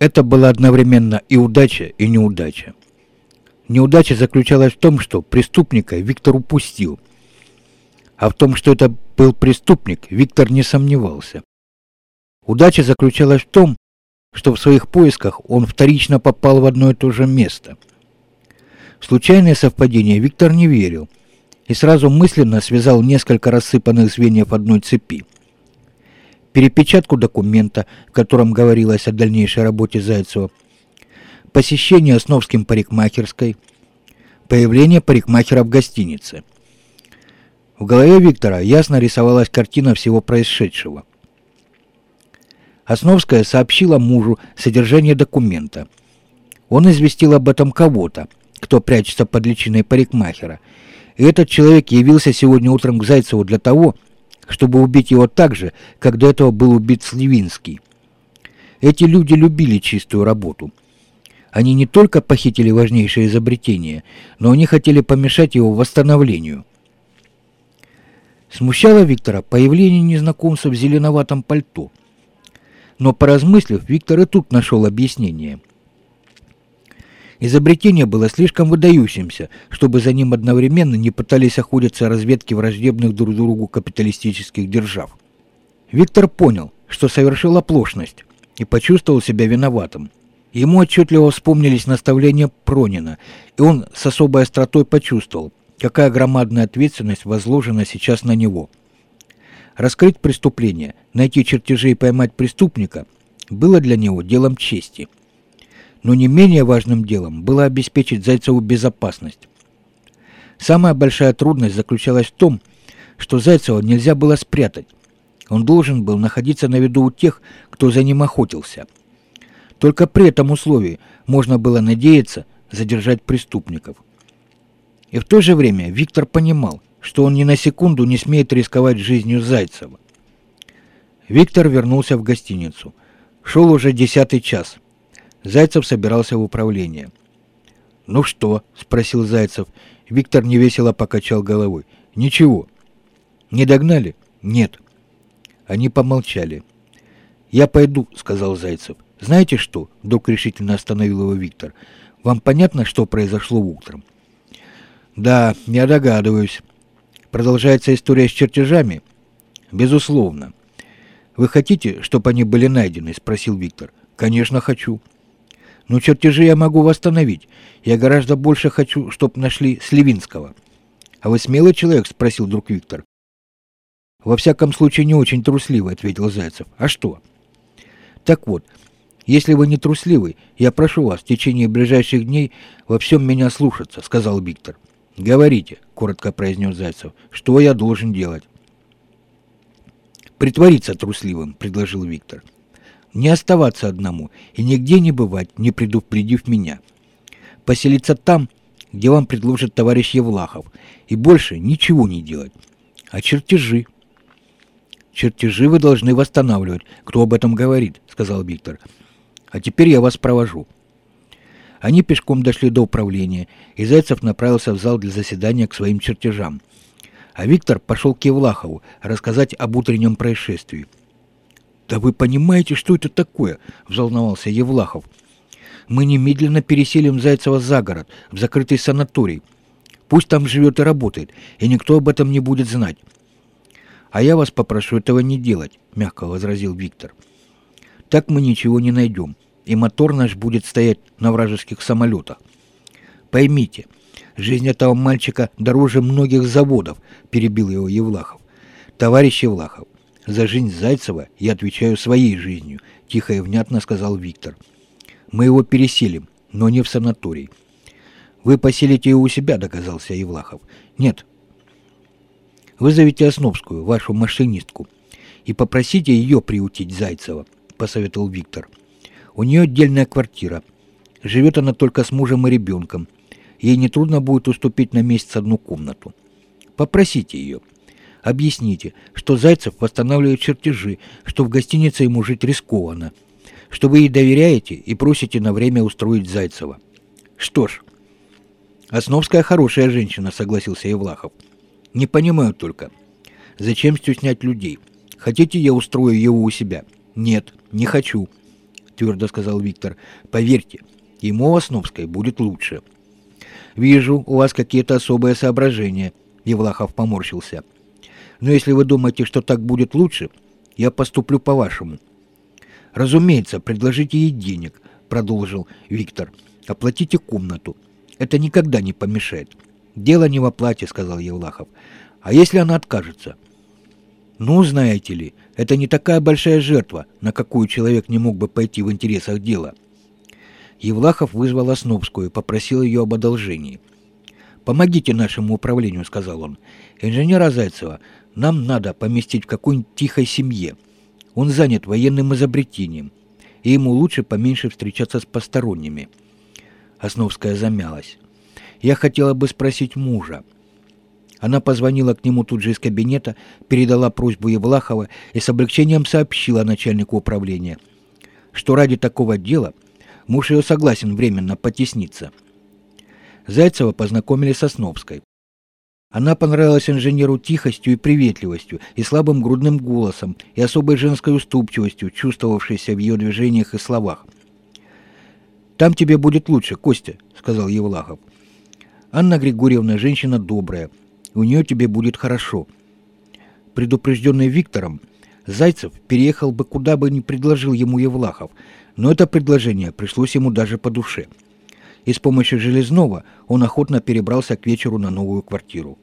Это была одновременно и удача, и неудача. Неудача заключалась в том, что преступника Виктор упустил. А в том, что это был преступник, Виктор не сомневался. Удача заключалась в том, что в своих поисках он вторично попал в одно и то же место. В случайное совпадение Виктор не верил и сразу мысленно связал несколько рассыпанных звеньев одной цепи. Перепечатку документа, в котором говорилось о дальнейшей работе Зайцева, посещение Основским парикмахерской, появление парикмахера в гостинице. В голове Виктора ясно рисовалась картина всего происшедшего. Основская сообщила мужу содержание документа. Он известил об этом кого-то, кто прячется под личиной парикмахера. И этот человек явился сегодня утром к Зайцеву для того, чтобы убить его так же, как до этого был убит Сливинский. Эти люди любили чистую работу. Они не только похитили важнейшее изобретение, но они хотели помешать его восстановлению. Смущало Виктора появление незнакомца в зеленоватом пальто. Но поразмыслив, Виктор и тут нашел объяснение. Изобретение было слишком выдающимся, чтобы за ним одновременно не пытались охотиться разведки враждебных друг другу капиталистических держав. Виктор понял, что совершил оплошность и почувствовал себя виноватым. Ему отчетливо вспомнились наставления Пронина, и он с особой остротой почувствовал, какая громадная ответственность возложена сейчас на него. Раскрыть преступление, найти чертежи и поймать преступника было для него делом чести. Но не менее важным делом было обеспечить Зайцеву безопасность. Самая большая трудность заключалась в том, что Зайцева нельзя было спрятать. Он должен был находиться на виду у тех, кто за ним охотился – только при этом условии можно было надеяться задержать преступников. И в то же время Виктор понимал, что он ни на секунду не смеет рисковать жизнью Зайцева. Виктор вернулся в гостиницу. Шел уже десятый час. Зайцев собирался в управление. «Ну что?» — спросил Зайцев. Виктор невесело покачал головой. «Ничего». «Не догнали?» «Нет». Они помолчали. «Я пойду», — сказал Зайцев. «Знаете что?» — вдруг решительно остановил его Виктор. «Вам понятно, что произошло утром?» «Да, я догадываюсь. Продолжается история с чертежами?» «Безусловно». «Вы хотите, чтобы они были найдены?» — спросил Виктор. «Конечно, хочу». «Но чертежи я могу восстановить. Я гораздо больше хочу, чтобы нашли Сливинского». «А вы смелый человек?» — спросил друг Виктор. «Во всяком случае, не очень трусливый», — ответил Зайцев. «А что?» «Так вот, если вы не трусливый, я прошу вас в течение ближайших дней во всем меня слушаться», — сказал Виктор. «Говорите», — коротко произнес Зайцев, — «что я должен делать?» «Притвориться трусливым», — предложил Виктор. «Не оставаться одному и нигде не бывать, не предупредив меня. Поселиться там, где вам предложит товарищ Евлахов, и больше ничего не делать. А чертежи?» «Чертежи вы должны восстанавливать. Кто об этом говорит?» — сказал Виктор. А теперь я вас провожу». Они пешком дошли до управления, и Зайцев направился в зал для заседания к своим чертежам. А Виктор пошел к Евлахову рассказать об утреннем происшествии. «Да вы понимаете, что это такое?» – взволновался Евлахов. «Мы немедленно переселим Зайцева за город, в закрытый санаторий. Пусть там живет и работает, и никто об этом не будет знать». «А я вас попрошу этого не делать», – мягко возразил Виктор. «Так мы ничего не найдем и мотор наш будет стоять на вражеских самолетах. Поймите, жизнь этого мальчика дороже многих заводов, перебил его Евлахов. Товарищ Евлахов, за жизнь Зайцева я отвечаю своей жизнью, тихо и внятно сказал Виктор. Мы его переселим, но не в санаторий. Вы поселите его у себя, доказался Евлахов. Нет. Вызовите Основскую, вашу машинистку, и попросите ее приутить Зайцева, посоветовал Виктор. У нее отдельная квартира. Живет она только с мужем и ребенком. Ей нетрудно будет уступить на месяц одну комнату. Попросите ее. Объясните, что Зайцев восстанавливает чертежи, что в гостинице ему жить рискованно, что вы ей доверяете и просите на время устроить Зайцева. Что ж, Основская хорошая женщина, согласился Евлахов. Не понимаю только, зачем стеснять людей? Хотите, я устрою его у себя? Нет, не хочу. твердо сказал Виктор. «Поверьте, ему у Основской будет лучше». «Вижу, у вас какие-то особые соображения», — Евлахов поморщился. «Но если вы думаете, что так будет лучше, я поступлю по-вашему». «Разумеется, предложите ей денег», — продолжил Виктор. «Оплатите комнату. Это никогда не помешает». «Дело не в оплате», — сказал Евлахов. «А если она откажется?» «Ну, знаете ли, это не такая большая жертва, на какую человек не мог бы пойти в интересах дела». Евлахов вызвал Основскую и попросил ее об одолжении. «Помогите нашему управлению», — сказал он. «Инженера Зайцева нам надо поместить в какой-нибудь тихой семье. Он занят военным изобретением, и ему лучше поменьше встречаться с посторонними». Основская замялась. «Я хотела бы спросить мужа». Она позвонила к нему тут же из кабинета, передала просьбу Евлахова и с облегчением сообщила начальнику управления, что ради такого дела муж ее согласен временно потесниться. Зайцева познакомили с Основской. Она понравилась инженеру тихостью и приветливостью, и слабым грудным голосом, и особой женской уступчивостью, чувствовавшейся в ее движениях и словах. «Там тебе будет лучше, Костя», — сказал Евлахов. «Анна Григорьевна женщина добрая, у нее тебе будет хорошо». Предупрежденный Виктором, Зайцев переехал бы куда бы ни предложил ему Евлахов, но это предложение пришлось ему даже по душе. И с помощью Железного он охотно перебрался к вечеру на новую квартиру.